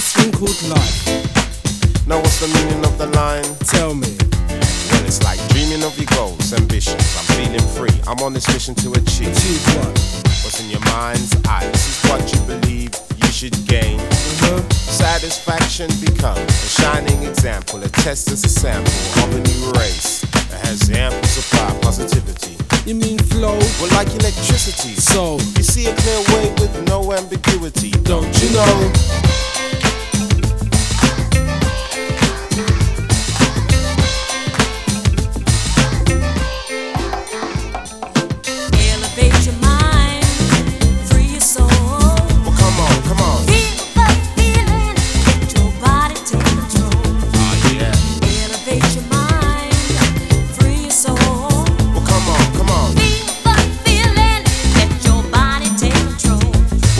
this thing called life. Now what's the meaning of the line? Tell me. Well, it's like dreaming of your goals, ambitions. I'm feeling free. I'm on this mission to achieve. Achieve what? What's in your mind's eye? This is what you believe you should gain. Uh-huh. Satisfaction become a shining example, a test as a sample of a new race that has ample supply positivity. You mean flow? Well, like electricity. So, You see a clear way with no ambiguity. don't you know?